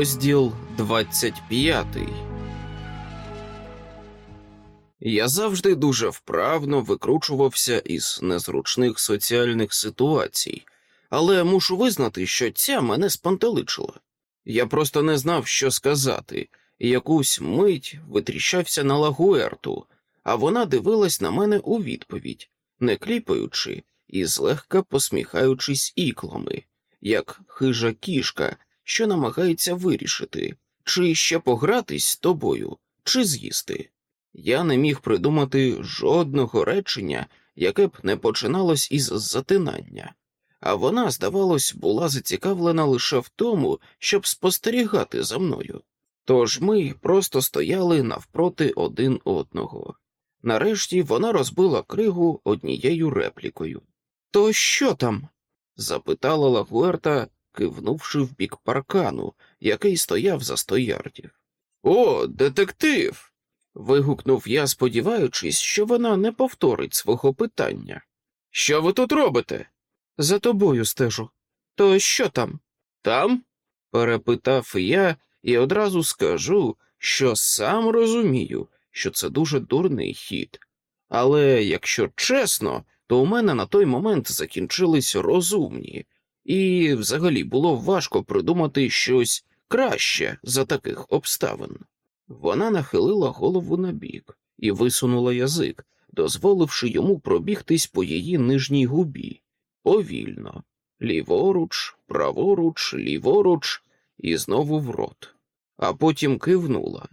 Розділ 25 Я завжди дуже вправно викручувався із незручних соціальних ситуацій, але мушу визнати, що ця мене спантеличила. Я просто не знав, що сказати, якусь мить витріщався на лагуерту, а вона дивилась на мене у відповідь, не кліпаючи і злегка посміхаючись іклами, як хижа кішка що намагається вирішити, чи ще погратись з тобою, чи з'їсти. Я не міг придумати жодного речення, яке б не починалось із затинання, а вона, здавалось, була зацікавлена лише в тому, щоб спостерігати за мною. Тож ми просто стояли навпроти один одного. Нарешті вона розбила кригу однією реплікою. То що там? запитала Лагуерта, кивнувши в бік паркану, який стояв за сто ярдів. О, детектив. вигукнув я, сподіваючись, що вона не повторить свого питання. Що ви тут робите? За тобою стежу. То що там? Там? перепитав я і одразу скажу, що сам розумію, що це дуже дурний хід. Але якщо чесно, то у мене на той момент закінчились розумні, і взагалі було важко придумати щось краще за таких обставин. Вона нахилила голову набік і висунула язик, дозволивши йому пробігтись по її нижній губі повільно, ліворуч, праворуч, ліворуч, і знову в рот, а потім кивнула.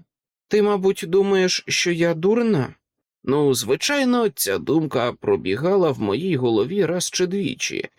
Ти, мабуть, думаєш, що я дурна? Ну, звичайно, ця думка пробігала в моїй голові раз чи двічі,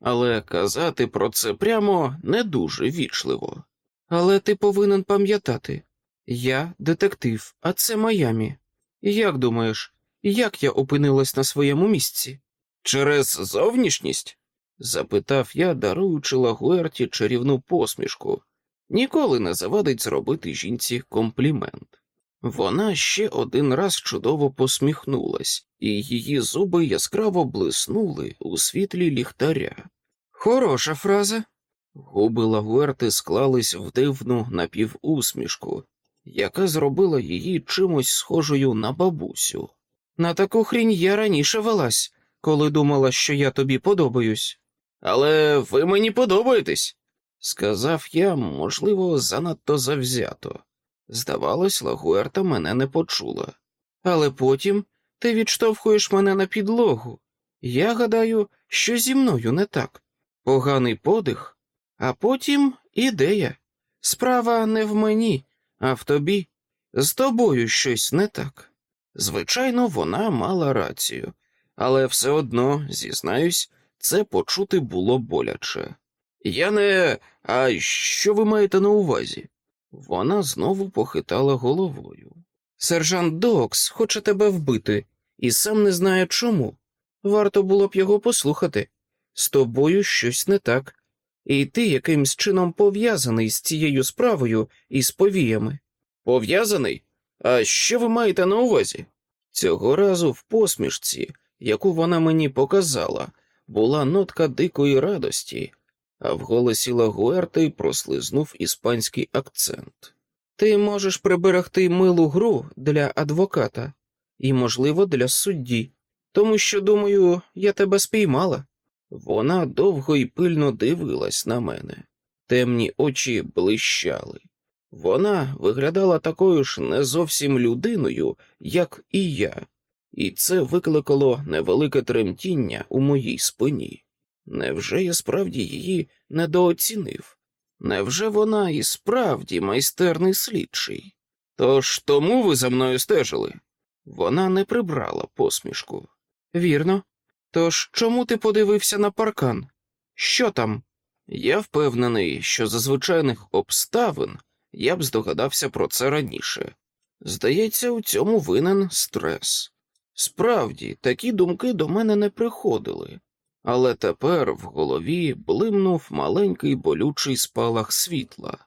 але казати про це прямо не дуже вічливо. Але ти повинен пам'ятати я детектив, а це Майамі. Як думаєш, як я опинилась на своєму місці? Через зовнішність? запитав я, даруючи Лагуерті чарівну посмішку. Ніколи не завадить зробити жінці комплімент. Вона ще один раз чудово посміхнулась, і її зуби яскраво блиснули у світлі ліхтаря. Хороша фраза. Губи Лагуерти склались в дивну напівусмішку, яка зробила її чимось схожою на бабусю. На таку хрінь я раніше велась, коли думала, що я тобі подобаюсь. Але ви мені подобаєтесь, сказав я, можливо, занадто завзято. Здавалось, Лагуерта мене не почула. Але потім ти відштовхуєш мене на підлогу. Я гадаю, що зі мною не так. Поганий подих, а потім ідея. Справа не в мені, а в тобі. З тобою щось не так. Звичайно, вона мала рацію, але все одно, зізнаюсь, це почути було боляче. Я не. А що ви маєте на увазі? Вона знову похитала головою. Сержант Докс хоче тебе вбити, і сам не знає чому. Варто було б його послухати. З тобою щось не так, і ти якимсь чином пов'язаний з цією справою і з повіями. Пов'язаний? А що ви маєте на увазі? Цього разу в посмішці, яку вона мені показала, була нотка дикої радості, а в голосі Лагуерти прослизнув іспанський акцент. Ти можеш приберегти милу гру для адвоката і, можливо, для судді, тому що, думаю, я тебе спіймала. Вона довго і пильно дивилась на мене, темні очі блищали. Вона виглядала такою ж не зовсім людиною, як і я, і це викликало невелике тремтіння у моїй спині. Невже я справді її недооцінив? Невже вона і справді майстерний слідчий? Тож тому ви за мною стежили? Вона не прибрала посмішку. Вірно, Тож чому ти подивився на паркан? Що там? Я впевнений, що за звичайних обставин я б здогадався про це раніше. Здається, у цьому винен стрес. Справді, такі думки до мене не приходили, але тепер в голові блимнув маленький болючий спалах світла.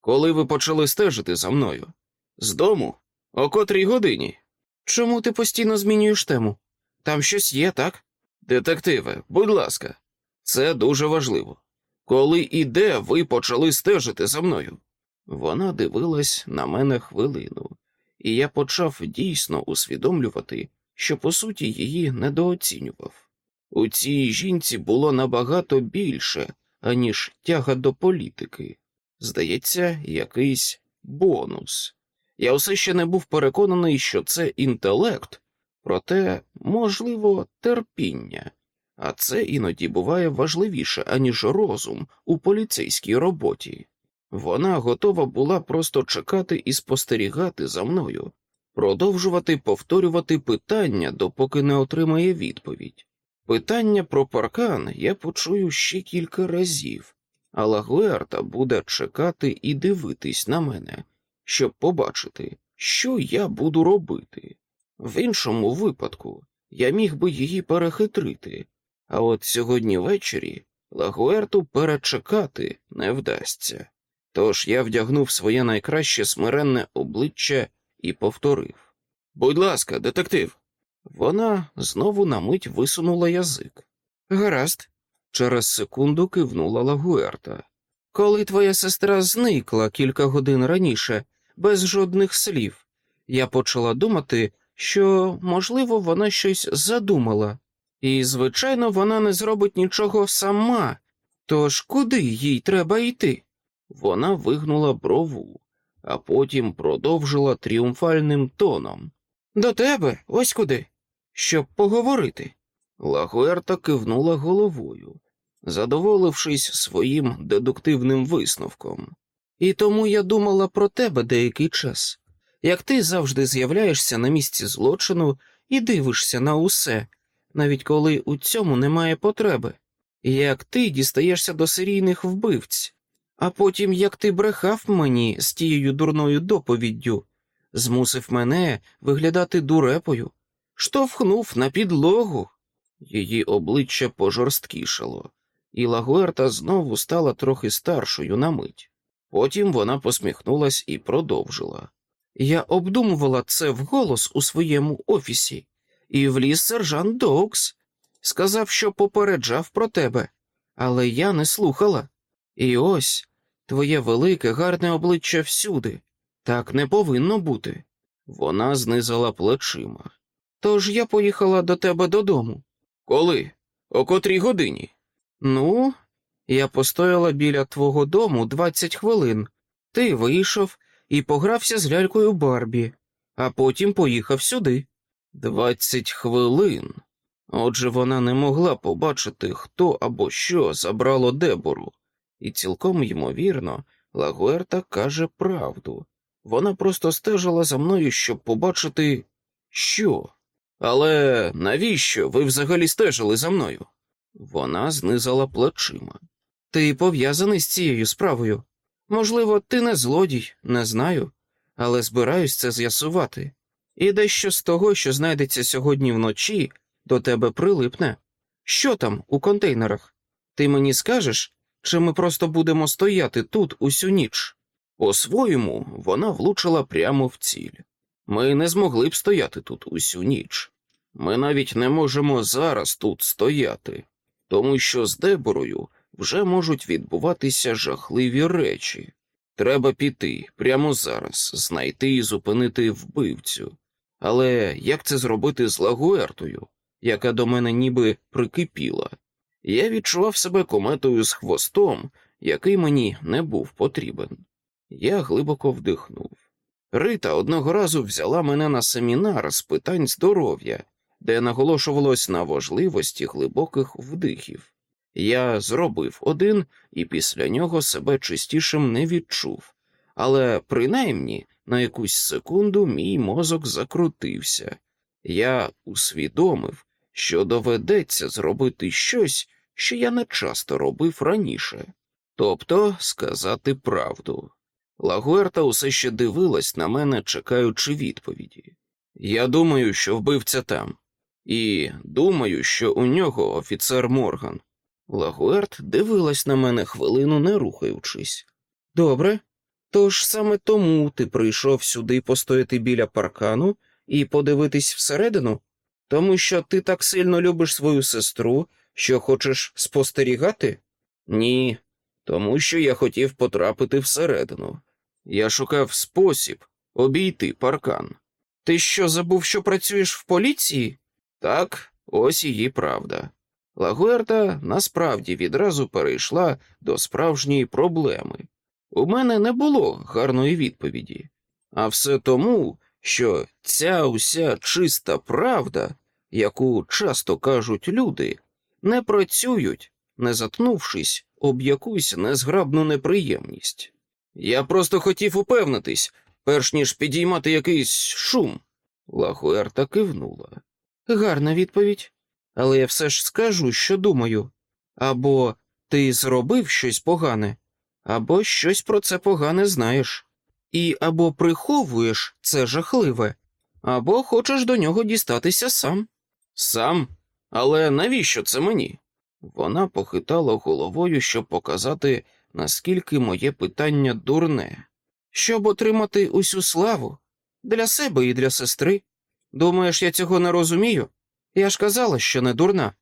Коли ви почали стежити за мною? З дому? О котрій годині? Чому ти постійно змінюєш тему? Там щось є, так? Детективе, будь ласка, це дуже важливо. Коли і де ви почали стежити за мною? Вона дивилась на мене хвилину, і я почав дійсно усвідомлювати, що по суті її недооцінював. У цій жінці було набагато більше, аніж тяга до політики. Здається, якийсь бонус. Я все ще не був переконаний, що це інтелект, проте, можливо, терпіння, а це іноді буває важливіше, аніж розум у поліцейській роботі. Вона готова була просто чекати і спостерігати за мною, продовжувати повторювати питання, допоки не отримає відповідь. Питання про паркан я почую ще кілька разів, а Лагуерта буде чекати і дивитись на мене, щоб побачити, що я буду робити. В іншому випадку я міг би її перехитрити, а от сьогодні ввечері Лагуерту перечекати не вдасться. Тож я вдягнув своє найкраще смиренне обличчя і повторив Будь ласка, детектив. Вона знову на мить висунула язик. Гаразд, через секунду кивнула Лагуерта. Коли твоя сестра зникла кілька годин раніше, без жодних слів, я почала думати, що, можливо, вона щось задумала, і, звичайно, вона не зробить нічого сама. Тож куди їй треба йти? Вона вигнула брову, а потім продовжила тріумфальним тоном. До тебе, ось куди, щоб поговорити. Лагуерта кивнула головою, задоволившись своїм дедуктивним висновком. І тому я думала про тебе деякий час. Як ти завжди з'являєшся на місці злочину і дивишся на усе, навіть коли у цьому немає потреби, як ти дістаєшся до серійних вбивць, а потім як ти брехав мені з тією дурною доповіддю, змусив мене виглядати дурепою, штовхнув на підлогу. Її обличчя пожорсткішало, і Лагуерта знову стала трохи старшою на мить. Потім вона посміхнулась і продовжила. Я обдумувала це вголос у своєму офісі, і вліз сержант Доукс. Сказав, що попереджав про тебе, але я не слухала. І ось твоє велике, гарне обличчя всюди. Так не повинно бути. Вона знизала плечима. Тож я поїхала до тебе додому. Коли? О котрій годині? Ну, я постояла біля твого дому двадцять хвилин. Ти вийшов і погрався з лялькою Барбі, а потім поїхав сюди. Двадцять хвилин. Отже, вона не могла побачити, хто або що забрало дебору, і цілком ймовірно, Лагуерта каже правду. Вона просто стежила за мною, щоб побачити, що. Але навіщо ви взагалі стежили за мною? Вона знизала плечима. Ти пов'язаний з цією справою. Можливо, ти не злодій, не знаю, але збираюсь це з'ясувати. І дещо з того, що знайдеться сьогодні вночі, до тебе прилипне. Що там у контейнерах? Ти мені скажеш, чи ми просто будемо стояти тут усю ніч? По-своєму, вона влучила прямо в ціль. Ми не змогли б стояти тут усю ніч. Ми навіть не можемо зараз тут стояти, тому що з деборою вже можуть відбуватися жахливі речі. Треба піти прямо зараз, знайти і зупинити вбивцю. Але як це зробити з Лагуертою, яка до мене ніби прикипіла? Я відчував себе кометою з хвостом, який мені не був потрібен. Я глибоко вдихнув. Рита одного разу взяла мене на семінар з питань здоров'я, де наголошувалось на важливості глибоких вдихів. Я зробив один і після нього себе чистішим не відчув, але принаймні на якусь секунду мій мозок закрутився. Я усвідомив, що доведеться зробити щось, що я не часто робив раніше, тобто сказати правду. Лагуерта усе ще дивилась на мене, чекаючи відповіді. Я думаю, що вбивця там, і думаю, що у нього офіцер Морган. Лагуерт дивилась на мене хвилину, не рухаючись. Добре, тож саме тому ти прийшов сюди постояти біля паркану і подивитись всередину, тому що ти так сильно любиш свою сестру, що хочеш спостерігати? Ні, тому що я хотів потрапити всередину. Я шукав спосіб обійти паркан. Ти що забув, що працюєш в поліції? Так, ось її правда. Лагуерта насправді відразу перейшла до справжньої проблеми. У мене не було гарної відповіді, а все тому, що ця уся чиста правда, яку часто кажуть люди, не працюють, не заткнувшись об якусь незграбну неприємність. Я просто хотів упевнитись, перш ніж підіймати якийсь шум. Лагуерта кивнула. Гарна відповідь. Але я все ж скажу, що думаю. Або ти зробив щось погане, або щось про це погане знаєш. І або приховуєш це жахливе, або хочеш до нього дістатися сам. Сам? Але навіщо це мені? Вона похитала головою, щоб показати, наскільки моє питання дурне, щоб отримати усю славу для себе і для сестри. Думаєш, я цього не розумію? Я ж казала, що не дурна.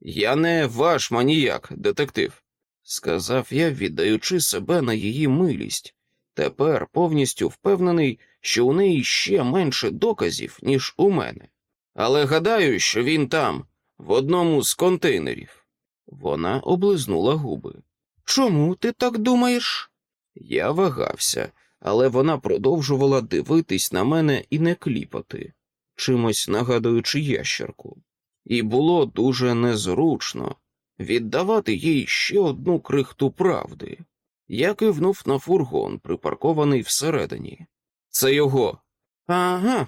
Я не ваш маніяк, детектив, сказав я, віддаючи себе на її милість. Тепер повністю впевнений, що у неї ще менше доказів, ніж у мене. Але гадаю, що він там, в одному з контейнерів. Вона облизнула губи. Чому ти так думаєш? Я вагався, але вона продовжувала дивитись на мене і не кліпати, чимось нагадуючи ящерку. І було дуже незручно віддавати їй ще одну крихту правди. Я кивнув на фургон, припаркований всередині. Це його. Ага,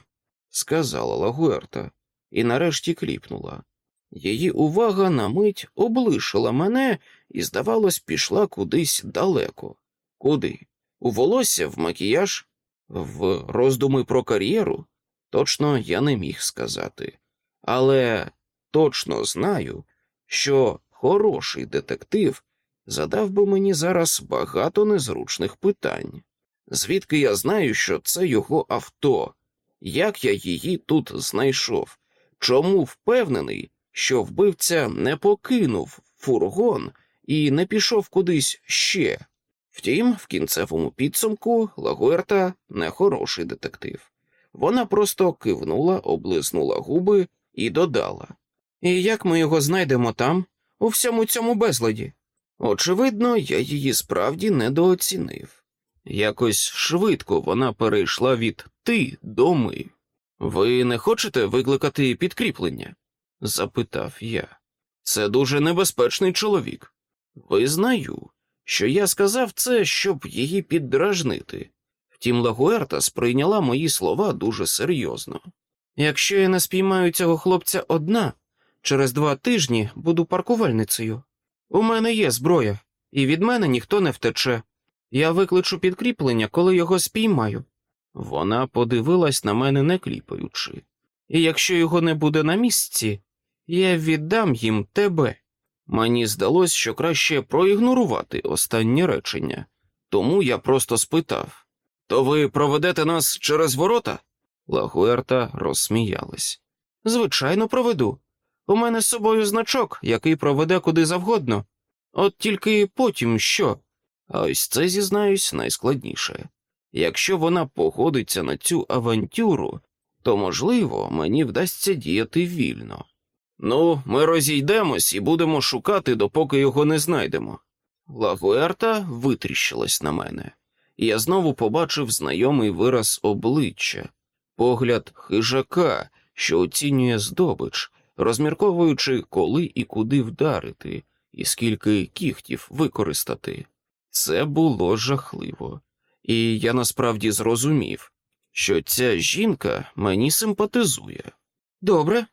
сказала Лагуерта, і нарешті кліпнула. Її увага на мить облишила мене і, здавалось, пішла кудись далеко. Куди? У волосся, в макіяж, в роздуми про кар'єру? Точно я не міг сказати. Але точно знаю, що хороший детектив задав би мені зараз багато незручних питань. Звідки я знаю, що це його авто? Як я її тут знайшов? Чому впевнений, що вбивця не покинув фургон і не пішов кудись ще? Втім, в кінцевому підсумку Лагуерта не хороший детектив. Вона просто кивнула, облизнула губи і додала. І як ми його знайдемо там, у всьому цьому безладі? Очевидно, я її справді недооцінив. Якось швидко вона перейшла від ти до ми. Ви не хочете викликати підкріплення? запитав я. Це дуже небезпечний чоловік. Визнаю, що я сказав це, щоб її піддражнити. Втім, Лагуерта сприйняла мої слова дуже серйозно. Якщо я не спіймаю цього хлопця одна, через два тижні буду паркувальницею. У мене є зброя, і від мене ніхто не втече. Я викличу підкріплення, коли його спіймаю. Вона подивилась на мене не кліпаючи, і якщо його не буде на місці, я віддам їм тебе. Мені здалось, що краще проігнорувати останнє речення, тому я просто спитав то ви проведете нас через ворота? Лагуерта розсміялась. Звичайно, проведу. У мене з собою значок, який проведе куди завгодно. От тільки потім що? А ось це зізнаюсь найскладніше. Якщо вона погодиться на цю авантюру, то, можливо, мені вдасться діяти вільно. Ну, ми розійдемось і будемо шукати, допоки його не знайдемо. Лагуерта витріщилась на мене, і я знову побачив знайомий вираз обличчя, погляд хижака, що оцінює здобич, розмірковуючи, коли і куди вдарити, і скільки кіхтів використати. Це було жахливо, і я насправді зрозумів, що ця жінка мені симпатизує. Добре,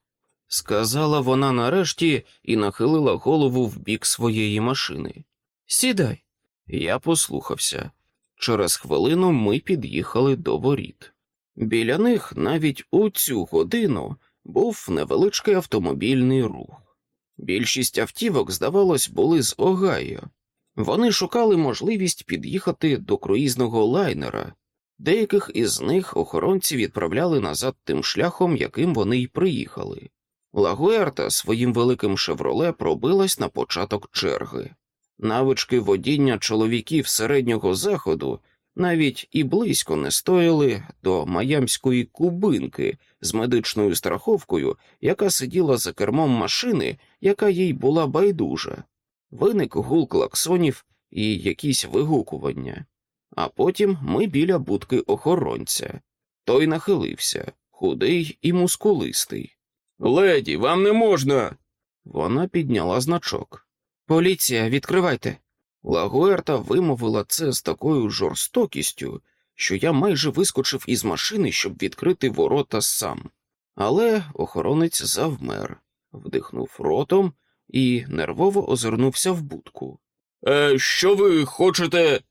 сказала вона нарешті і нахилила голову в бік своєї машини. Сідай. Я послухався. Через хвилину ми під'їхали до воріт. Біля них навіть у цю годину був невеличкий автомобільний рух. Більшість автівок, здавалось, були з Огайо. Вони шукали можливість під'їхати до круїзного лайнера. Деяких із них охоронці відправляли назад тим шляхом, яким вони й приїхали. Лагуерта своїм великим шевроле пробилась на початок черги. Навички водіння чоловіків середнього заходу навіть і близько не стояли до маямської кубинки з медичною страховкою, яка сиділа за кермом машини, яка їй була байдужа. Виник гул клаксонів і якісь вигукування. А потім ми біля будки охоронця. Той нахилився, худий і мускулистий. Леді, вам не можна. Вона підняла значок. Поліція, відкривайте. Лагуерта вимовила це з такою жорстокістю, що я майже вискочив із машини, щоб відкрити ворота сам. Але охоронець завмер, вдихнув ротом і нервово озирнувся в будку. Е, Що ви хочете?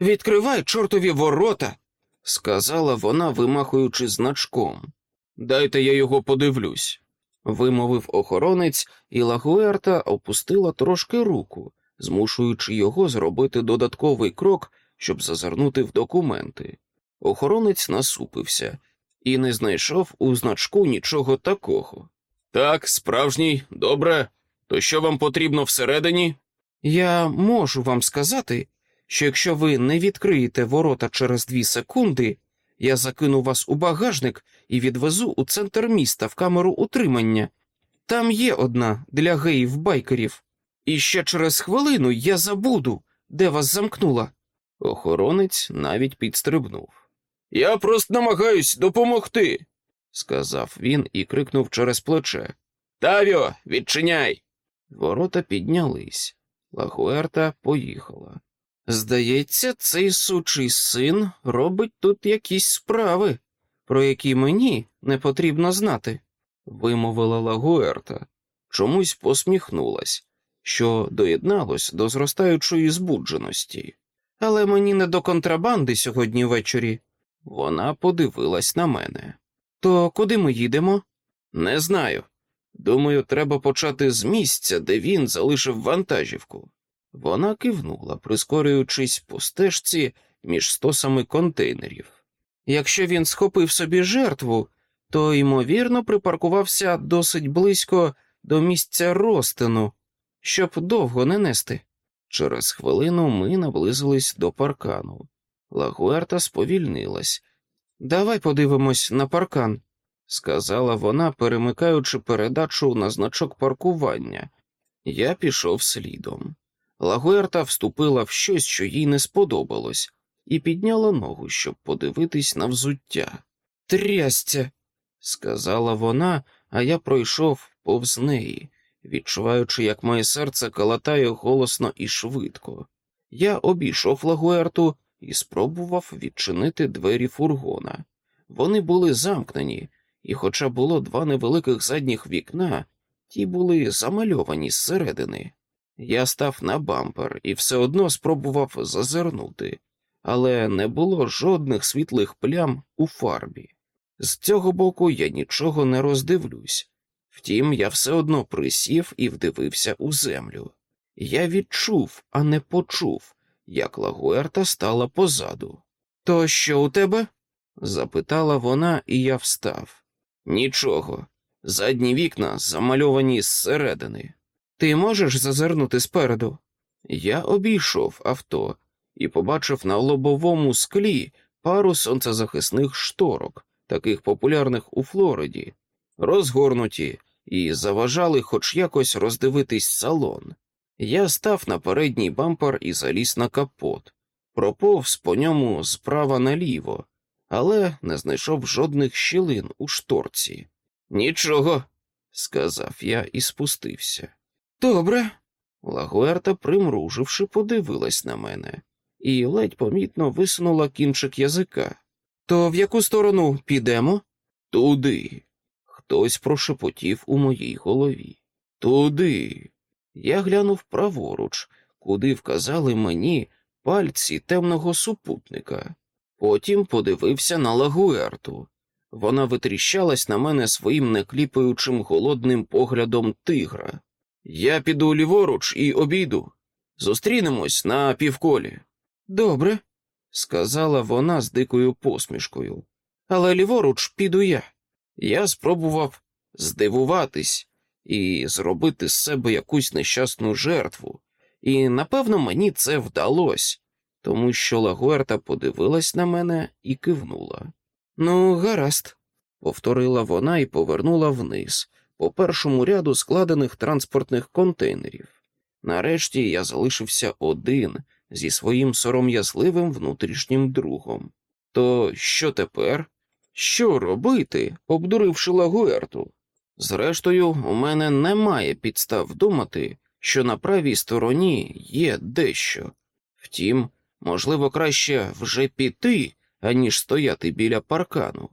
Відкривай чортові ворота, сказала вона, вимахуючи значком. Дайте я його подивлюсь, вимовив охоронець, і Лагуерта опустила трошки руку, змушуючи його зробити додатковий крок, щоб зазирнути в документи. Охоронець насупився і не знайшов у значку нічого такого. Так, справжній, добре. То що вам потрібно всередині? Я можу вам сказати, що якщо ви не відкриєте ворота через дві секунди, я закину вас у багажник і відвезу у центр міста в камеру утримання. Там є одна для геїв байкерів. І ще через хвилину я забуду, де вас замкнула. Охоронець навіть підстрибнув. Я просто намагаюсь допомогти, сказав він і крикнув через плече. Тавіо, відчиняй. Ворота піднялись. Лахуерта поїхала. Здається, цей сучий син робить тут якісь справи, про які мені не потрібно знати, вимовила Лагуерта. Чомусь посміхнулась, що доєдналось до зростаючої збудженості. Але мені не до контрабанди сьогодні ввечері. Вона подивилась на мене. То куди ми їдемо? Не знаю. Думаю, треба почати з місця, де він залишив вантажівку. Вона кивнула, прискорюючись по стежці між стосами контейнерів. Якщо він схопив собі жертву, то, ймовірно, припаркувався досить близько до місця розтину, щоб довго не нести. Через хвилину ми наблизились до паркану. Лагуерта сповільнилась. Давай подивимось на паркан, сказала вона, перемикаючи передачу на значок паркування. Я пішов слідом. Лагуерта вступила в щось, що їй не сподобалось, і підняла ногу, щоб подивитись на взуття. Трястя, сказала вона, а я пройшов повз неї, відчуваючи, як моє серце калатає голосно і швидко. Я обійшов Лагуерту і спробував відчинити двері фургона. Вони були замкнені, і, хоча було два невеликих задніх вікна, ті були замальовані зсередини. Я став на бампер і все одно спробував зазирнути, але не було жодних світлих плям у фарбі. З цього боку я нічого не роздивлюсь. Втім, я все одно присів і вдивився у землю. Я відчув, а не почув, як Лагуерта стала позаду. То що у тебе? запитала вона, і я встав. Нічого. Задні вікна замальовані зсередини. Ти можеш зазирнути спереду? Я обійшов авто і побачив на лобовому склі пару сонцезахисних шторок, таких популярних у Флориді, розгорнуті і заважали хоч якось роздивитись салон. Я став на передній бампер і заліз на капот, проповз по ньому справа наліво, але не знайшов жодних щілин у шторці. Нічого, сказав я і спустився. Добре. Лагуерта, примруживши, подивилась на мене і ледь помітно висунула кінчик язика. То в яку сторону підемо? Туди. Хтось прошепотів у моїй голові. Туди. Я глянув праворуч, куди вказали мені пальці темного супутника. Потім подивився на лагуерту. Вона витріщалась на мене своїм некліпаючим голодним поглядом тигра. Я піду ліворуч і обійду. Зустрінемось на півколі. Добре, сказала вона з дикою посмішкою. Але ліворуч піду я. Я спробував здивуватись і зробити з себе якусь нещасну жертву, і напевно мені це вдалося. тому що Лагуерта подивилась на мене і кивнула. Ну, гаразд, повторила вона і повернула вниз, по першому ряду складених транспортних контейнерів. Нарешті я залишився один зі своїм сором'язливим внутрішнім другом. То що тепер? Що робити, обдуривши Лагуерту? Зрештою, у мене немає підстав думати, що на правій стороні є дещо. Втім, можливо, краще вже піти, аніж стояти біля паркану.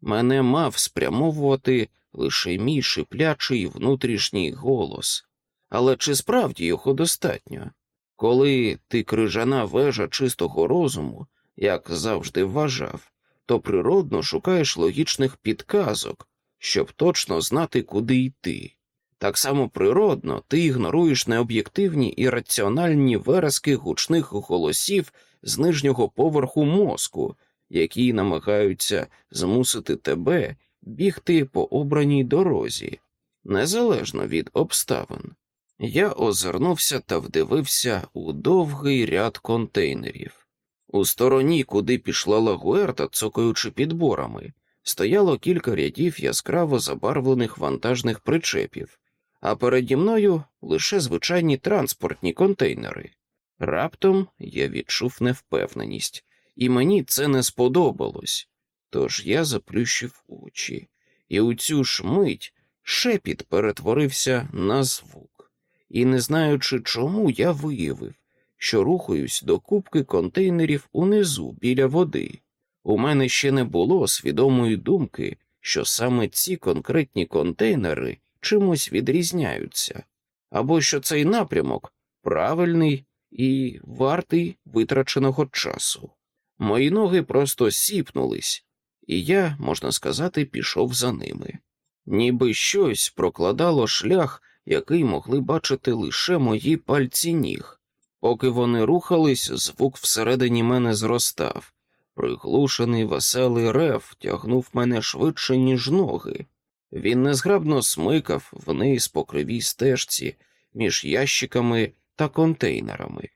Мене мав спрямовувати лише мій шиплячий внутрішній голос. Але чи справді його достатньо? Коли ти крижана вежа чистого розуму, як завжди вважав, то природно шукаєш логічних підказок, щоб точно знати, куди йти. Так само природно ти ігноруєш необ'єктивні і раціональні виразки гучних голосів з нижнього поверху мозку, які намагаються змусити тебе бігти по обраній дорозі, незалежно від обставин. Я озирнувся та вдивився у довгий ряд контейнерів. У стороні, куди пішла лагуерта, цокаючи підборами, стояло кілька рядів яскраво забарвлених вантажних причепів, а переді мною лише звичайні транспортні контейнери. Раптом я відчув невпевненість, і мені це не сподобалось. Тож я заплющив очі, і у цю ж мить шепіт перетворився на звук, і, не знаючи чому, я виявив, що рухаюсь до кубки контейнерів унизу біля води. У мене ще не було свідомої думки, що саме ці конкретні контейнери чимось відрізняються, або що цей напрямок правильний і вартий витраченого часу. Мої ноги просто сіпнулись, і я, можна сказати, пішов за ними. Ніби щось прокладало шлях, який могли бачити лише мої пальці ніг. Поки вони рухались, звук всередині мене зростав. Приглушений веселий рев тягнув мене швидше, ніж ноги. Він незграбно смикав вниз по кривій стежці між ящиками та контейнерами.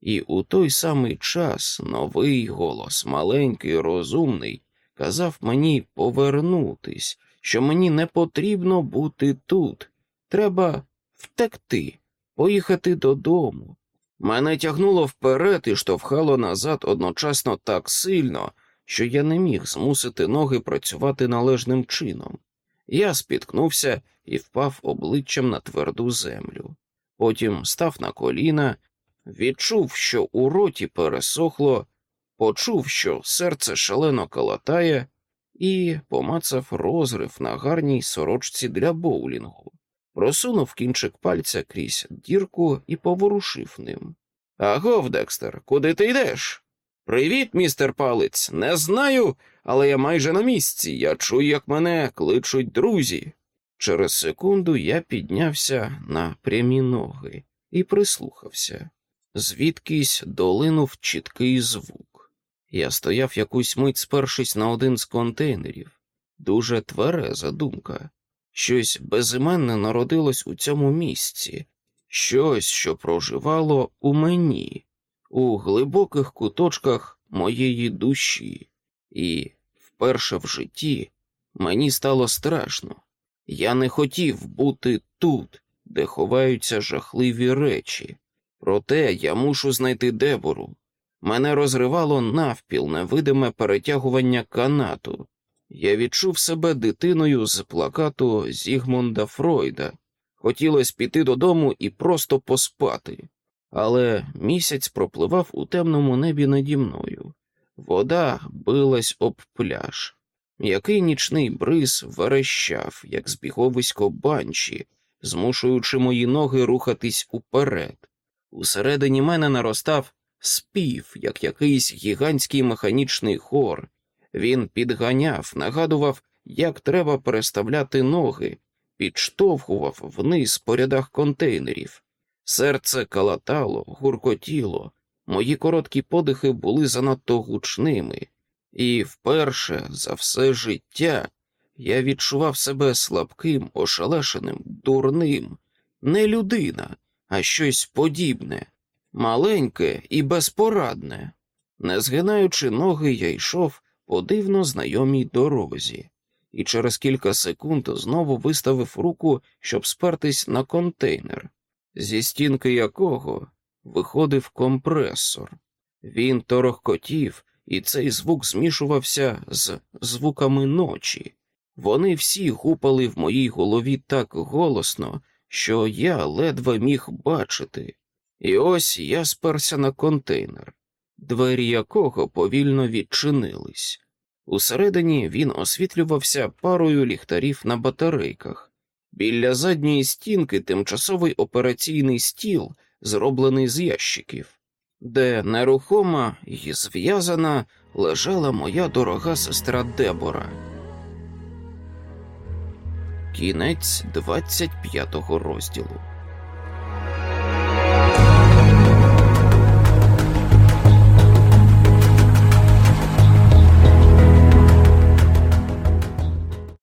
І у той самий час новий голос, маленький, розумний, казав мені повернутись, що мені не потрібно бути тут. Треба втекти, поїхати додому. Мене тягнуло вперед і штовхало назад одночасно так сильно, що я не міг змусити ноги працювати належним чином. Я спіткнувся і впав обличчям на тверду землю. Потім став на коліна, відчув, що у роті пересохло, почув, що серце шалено калатає, і помацав розрив на гарній сорочці для боулінгу, просунув кінчик пальця крізь дірку і поворушив ним. Агов, Декстер, куди ти йдеш? Привіт, містер палець. Не знаю, але я майже на місці. Я чую, як мене кличуть друзі. Через секунду я піднявся на прямі ноги і прислухався. Звідкись долинув чіткий звук. Я стояв якусь мить, спершись на один з контейнерів. Дуже твереза думка. Щось безіменне народилось у цьому місці, щось, що проживало у мені, у глибоких куточках моєї душі, і вперше в житті мені стало страшно. Я не хотів бути тут, де ховаються жахливі речі. Проте я мушу знайти дебору. Мене розривало навпіл невидиме перетягування канату. Я відчув себе дитиною з плакату Зігмунда Фройда. Хотілося піти додому і просто поспати. Але місяць пропливав у темному небі наді мною. Вода билась об пляж. Який нічний бриз верещав, як збіговисько банші, змушуючи мої ноги рухатись уперед. Усередині мене наростав спів, як якийсь гігантський механічний хор. Він підганяв, нагадував, як треба переставляти ноги, підштовхував вниз по рядах контейнерів. Серце калатало, гуркотіло, мої короткі подихи були занадто гучними, і вперше за все життя я відчував себе слабким, ошелешеним, дурним, не людина, а щось подібне. Маленьке і безпорадне. Не згинаючи ноги, я йшов по дивно знайомій дорозі, і через кілька секунд знову виставив руку, щоб спертись на контейнер, зі стінки якого виходив компресор. Він торохкотів, і цей звук змішувався з звуками ночі. Вони всі гупали в моїй голові так голосно, що я ледве міг бачити. І ось я сперся на контейнер, двері якого повільно відчинились. Усередині він освітлювався парою ліхтарів на батарейках. Біля задньої стінки тимчасовий операційний стіл, зроблений з ящиків, де нерухома і зв'язана лежала моя дорога сестра Дебора. Кінець 25 розділу.